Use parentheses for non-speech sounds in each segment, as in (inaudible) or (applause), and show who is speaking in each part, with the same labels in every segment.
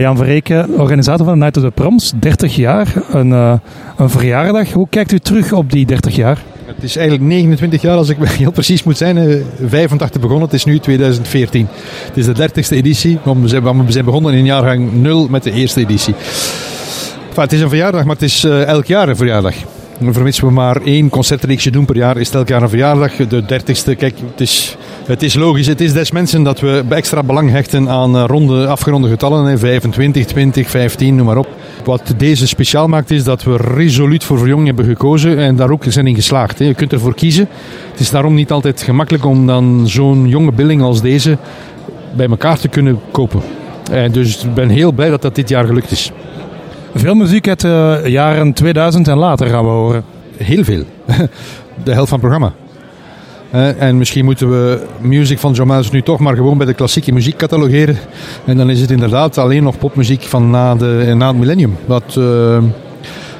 Speaker 1: Jan Verreken, organisator van de Night of the Proms, 30 jaar, een, uh, een verjaardag. Hoe kijkt u terug op die 30 jaar?
Speaker 2: Het is eigenlijk 29 jaar, als ik (laughs) heel precies moet zijn. 85 begonnen, het is nu 2014. Het is de 30ste editie. We zijn begonnen in jaargang 0 met de eerste editie. Het is een verjaardag, maar het is uh, elk jaar een verjaardag. Vermits we maar één concertreeksje doen per jaar, is het elk jaar een verjaardag. De 30ste, kijk, het is, het is logisch. Het is des mensen dat we extra belang hechten aan ronde, afgeronde getallen. 25, 20, 15, noem maar op. Wat deze speciaal maakt is dat we resoluut voor verjonging hebben gekozen en daar ook zijn in geslaagd. Je kunt ervoor kiezen. Het is daarom niet altijd gemakkelijk om dan zo'n jonge billing als deze bij elkaar te kunnen kopen. En dus ik ben heel blij dat dat dit jaar gelukt is.
Speaker 1: Veel muziek uit de jaren 2000 en later gaan we horen.
Speaker 2: Heel veel. (laughs) De helft van het programma. En misschien moeten we music van Miles nu toch maar gewoon bij de klassieke muziek catalogeren. En dan is het inderdaad alleen nog popmuziek van na, de, na het millennium. Wat, uh,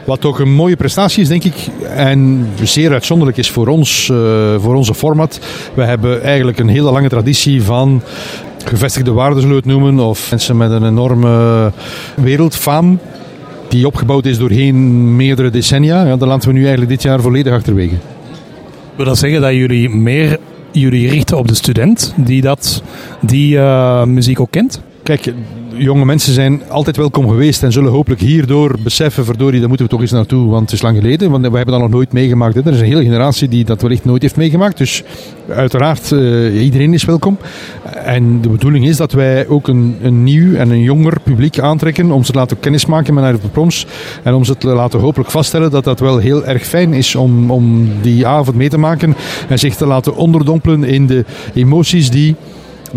Speaker 2: wat toch een mooie prestatie is, denk ik. En zeer uitzonderlijk is voor ons, uh, voor onze format. We hebben eigenlijk een hele lange traditie van gevestigde waarden, zullen noemen. Of mensen met een enorme wereldfaam die opgebouwd is doorheen meerdere decennia. Ja, dat laten we nu eigenlijk dit jaar volledig achterwege.
Speaker 1: Wil dat zeggen dat jullie meer jullie richten op de student die dat, die uh, muziek ook kent?
Speaker 2: Kijk, jonge mensen zijn altijd welkom geweest en zullen hopelijk hierdoor beseffen, verdorie, daar moeten we toch eens naartoe, want het is lang geleden, want we hebben dat nog nooit meegemaakt. Er is een hele generatie die dat wellicht nooit heeft meegemaakt, dus uiteraard, uh, iedereen is welkom. En de bedoeling is dat wij ook een, een nieuw en een jonger publiek aantrekken om ze te laten kennismaken met de proms en om ze te laten hopelijk vaststellen dat dat wel heel erg fijn is om, om die avond mee te maken en zich te laten onderdompelen in de emoties die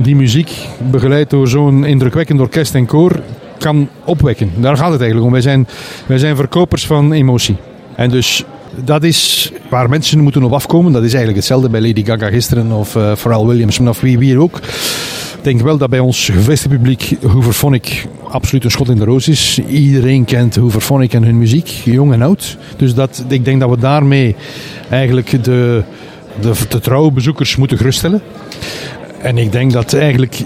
Speaker 2: die muziek, begeleid door zo'n indrukwekkend orkest en koor, kan opwekken. Daar gaat het eigenlijk om. Wij zijn, wij zijn verkopers van emotie. En dus dat is waar mensen moeten op afkomen. Dat is eigenlijk hetzelfde bij Lady Gaga gisteren of uh, Pharrell Williams of wie, wie ook. Ik denk wel dat bij ons gevestigde publiek Hooverphonic absoluut een schot in de roos is. Iedereen kent Hooverphonic en hun muziek, jong en oud. Dus dat, ik denk dat we daarmee eigenlijk de, de, de trouwe bezoekers moeten geruststellen. En ik denk dat eigenlijk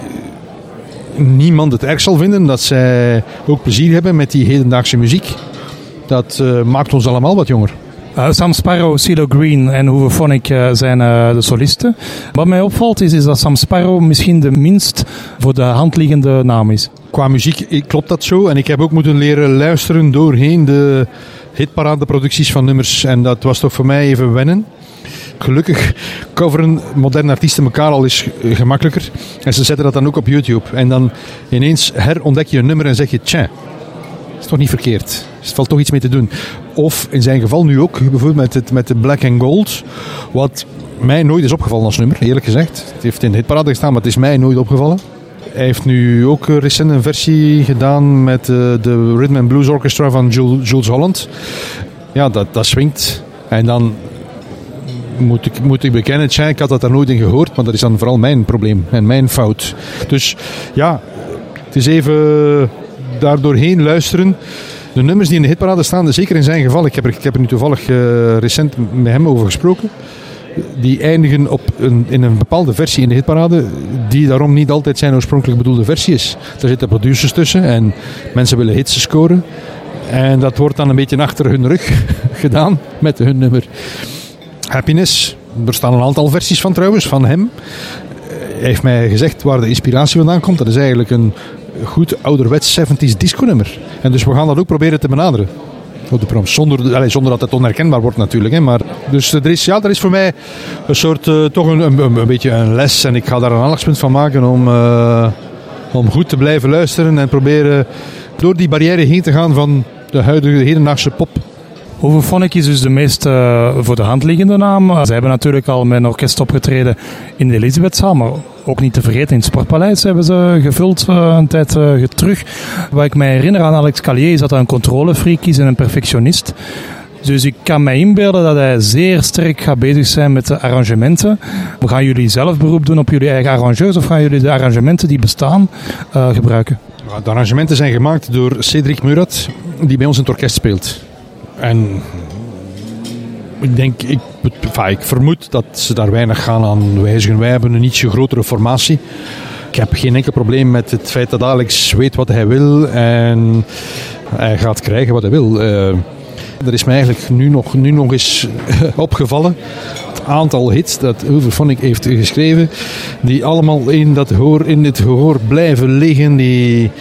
Speaker 2: niemand het erg zal vinden dat zij ook plezier hebben met die hedendaagse muziek. Dat uh, maakt ons allemaal wat jonger.
Speaker 1: Uh, Sam Sparrow, CeeLo Green en Hooverphonic uh, zijn uh, de solisten. Wat mij opvalt is, is dat Sam Sparrow misschien de minst voor de hand liggende naam is.
Speaker 2: Qua muziek klopt dat zo. En ik heb ook moeten leren luisteren doorheen de hitparadeproducties van nummers. En dat was toch voor mij even wennen gelukkig coveren moderne artiesten elkaar al eens gemakkelijker. En ze zetten dat dan ook op YouTube. En dan ineens herontdek je een nummer en zeg je, tja, is toch niet verkeerd. Er valt toch iets mee te doen. Of in zijn geval nu ook, bijvoorbeeld met, het, met de Black and Gold. Wat mij nooit is opgevallen als nummer, eerlijk gezegd. Het heeft in de hitparade gestaan, maar het is mij nooit opgevallen. Hij heeft nu ook recent een versie gedaan met de, eh, de Rhythm and Blues Orchestra van Jules Holland. Ja, dat, dat swingt. En dan moet ik, moet ik bekennen, tja, ik had dat daar nooit in gehoord, maar dat is dan vooral mijn probleem en mijn fout. Dus ja, het is even daar doorheen luisteren. De nummers die in de hitparade staan, zeker in zijn geval, ik heb er, ik heb er nu toevallig uh, recent met hem over gesproken, die eindigen op een, in een bepaalde versie in de hitparade, die daarom niet altijd zijn oorspronkelijk bedoelde versie is. Er zitten producers tussen en mensen willen hits scoren. En dat wordt dan een beetje achter hun rug (laughs) gedaan met hun nummer. Happiness. Er staan een aantal versies van trouwens, van hem. Hij heeft mij gezegd waar de inspiratie vandaan komt. Dat is eigenlijk een goed ouderwets 70s disco nummer. En dus we gaan dat ook proberen te benaderen. De prom. Zonder, allez, zonder dat het onherkenbaar wordt natuurlijk. Hè. Maar, dus er is, ja, er is voor mij een soort, uh, toch een, een, een, beetje een les. En ik ga daar een aandachtspunt van maken om, om goed te blijven luisteren. En proberen door die barrière heen te gaan van de huidige hedendaagse pop
Speaker 1: Hooverphonic is dus de meest uh, voor de hand liggende naam. Ze hebben natuurlijk al met een orkest opgetreden in de Elisabethzaal, maar ook niet te vergeten in het Sportpaleis hebben ze gevuld uh, een tijd terug. Wat ik mij herinner aan Alex Callier is dat hij een controlefreak is en een perfectionist. Dus ik kan mij inbeelden dat hij zeer sterk gaat bezig zijn met de arrangementen. Gaan jullie zelf beroep doen op jullie eigen arrangeurs of gaan jullie de arrangementen die bestaan gebruiken?
Speaker 2: De arrangementen zijn gemaakt door Cedric Murat, die bij ons in het orkest speelt. En ik denk, ik, ik vermoed dat ze daar weinig gaan aan wijzigen. Wij hebben een ietsje grotere formatie. ik heb geen enkel probleem met het feit dat Alex weet wat hij wil en hij gaat krijgen wat hij wil. Uh, er is mij eigenlijk nu nog, nu nog eens (laughs) opgevallen het aantal hits dat Overphonic heeft geschreven, die allemaal in, dat gehoor, in het gehoor blijven liggen. Die,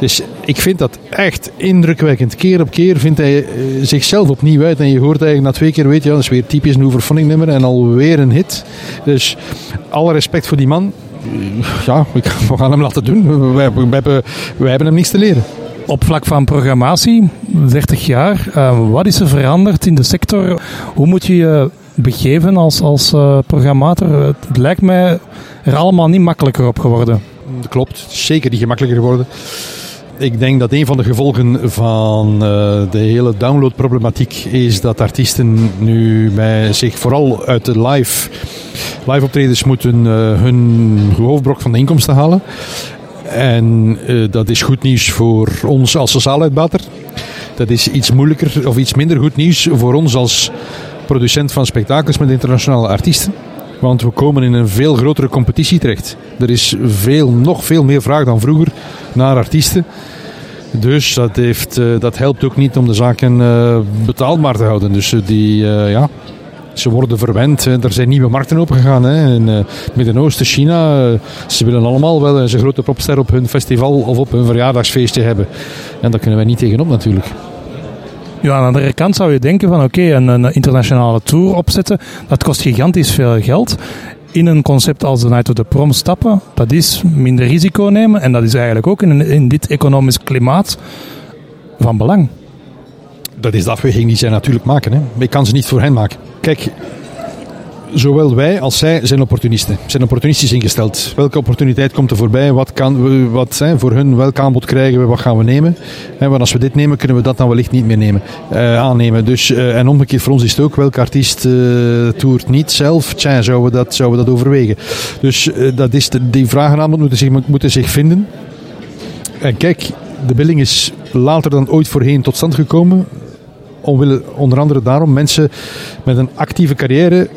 Speaker 2: dus ik vind dat echt indrukwekkend. Keer op keer vindt hij eh, zichzelf opnieuw uit. En je hoort eigenlijk na twee keer, weet je, dat is weer typisch een Overphonic nummer en alweer een hit. Dus alle respect voor die man. Ja, we gaan hem laten doen. Wij, hebben, wij hebben hem niets te leren.
Speaker 1: Op vlak van programmatie, 30 jaar, uh, wat is er veranderd in de sector? Hoe moet je je begeven als, als uh, programmator? Het lijkt mij er allemaal niet makkelijker op geworden.
Speaker 2: Dat klopt, zeker niet gemakkelijker geworden. Ik denk dat een van de gevolgen van uh, de hele downloadproblematiek is dat artiesten nu bij zich vooral uit de live, live optredens moeten uh, hun hoofdbrok van de inkomsten halen. En uh, dat is goed nieuws voor ons als zaaluitbater. Dat is iets moeilijker of iets minder goed nieuws voor ons als producent van spektakels met internationale artiesten. Want we komen in een veel grotere competitie terecht. Er is veel, nog veel meer vraag dan vroeger naar artiesten. Dus dat, heeft, uh, dat helpt ook niet om de zaken uh, betaalbaar te houden. Dus uh, die, ja, ze worden verwend. Er zijn nieuwe markten opengegaan. Hè. In uh, Midden-Oosten, China. Ze willen allemaal wel eens een grote popster op hun festival of op hun verjaardagsfeestje hebben. En daar kunnen wij niet tegenop natuurlijk.
Speaker 1: Ja, aan de andere kant zou je denken van oké, een, een, internationale tour opzetten, dat kost gigantisch veel geld. In een concept als de Night of the Prom stappen, dat is minder risico nemen en dat is eigenlijk ook in, in dit economisch klimaat van belang
Speaker 2: dat is de afweging die zij natuurlijk maken. Hè. Ik kan ze niet voor hen maken. Kijk, zowel wij als zij zijn opportunisten. Zijn opportunistisch ingesteld. Welke opportuniteit komt er voorbij? Wat kan we, wat zijn voor hun? Welk aanbod krijgen we? Wat gaan we nemen? want als we dit nemen, kunnen we dat dan wellicht niet meer nemen, uh, aannemen. Dus, uh, en omgekeerd voor ons is het ook, welke artiest uh, toert niet zelf? Tja, zouden we dat, zouden we dat overwegen? Dus dat is de, die vraag en aanbod moeten zich, moeten zich vinden. En kijk, de billing is later dan ooit voorheen tot stand gekomen omwille, onder andere daarom, mensen met een actieve carrière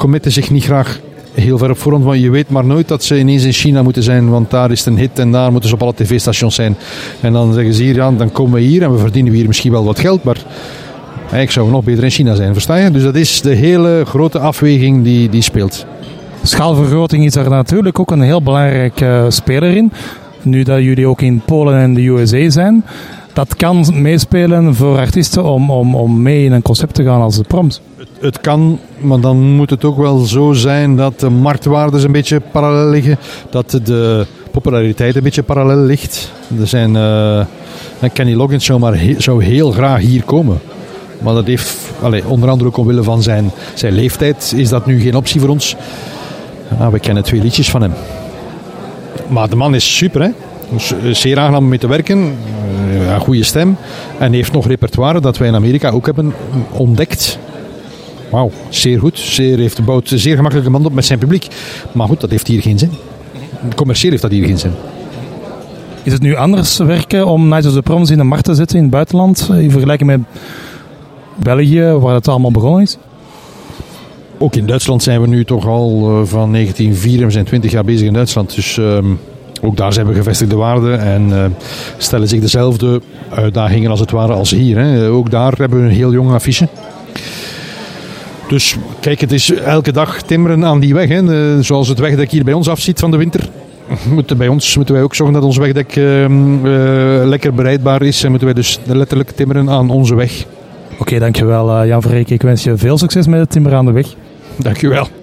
Speaker 2: committen zich niet graag heel ver op voorhand. Want je weet maar nooit dat ze ineens in China moeten zijn, want daar is het een hit en daar moeten ze op alle tv-stations zijn. En dan zeggen ze hier, ja, dan komen we hier en we verdienen hier misschien wel wat geld, maar eigenlijk zouden we nog beter in China zijn, versta je? Dus dat is de hele grote afweging die, die speelt.
Speaker 1: Schaalvergroting is er natuurlijk ook een heel belangrijke uh, speler in. Nu dat jullie ook in Polen en de USA zijn dat kan meespelen voor artiesten om, om, om mee in een concept te gaan als de proms.
Speaker 2: Het, het, kan, maar dan moet het ook wel zo zijn dat de marktwaardes een beetje parallel liggen. Dat de populariteit een beetje parallel ligt. Er zijn, uh, Kenny Loggins zou, maar zou heel graag hier komen. Maar dat heeft, allez, onder andere ook omwille van zijn, zijn leeftijd, is dat nu geen optie voor ons. Ja, we kennen twee liedjes van hem. Maar de man is super, hè? Dus zeer aangenaam om mee te werken. Eh, een goede stem. En heeft nog repertoire dat wij in Amerika ook hebben ontdekt. Wauw, zeer goed. Zeer, heeft bouwt zeer gemakkelijke band op met zijn publiek. Maar goed, dat heeft hier geen zin. Commercieel heeft dat hier geen zin.
Speaker 1: Is het nu anders werken om Night of the Proms in de markt te zetten in het buitenland? In vergelijking met België, waar het allemaal begonnen is?
Speaker 2: Ook in Duitsland zijn we nu toch al van 1904, we zijn 20 jaar bezig in Duitsland. Dus uh, ook daar zijn we gevestigde waarden en uh, stellen zich dezelfde uitdagingen als het ware als hier. Hè. Ook daar hebben we een heel jonge affiche. Dus kijk, het is elke dag timmeren aan die weg. Hè. zoals het wegdek hier bij ons afziet van de winter. (laughs) Moeten bij ons moeten wij ook zorgen dat ons wegdek uh, uh, lekker bereidbaar is. En moeten wij dus letterlijk timmeren aan onze weg.
Speaker 1: Oké, okay, dankjewel Jan Verreken. Ik wens je veel succes met het timmeren aan de weg.
Speaker 2: Dankjewel.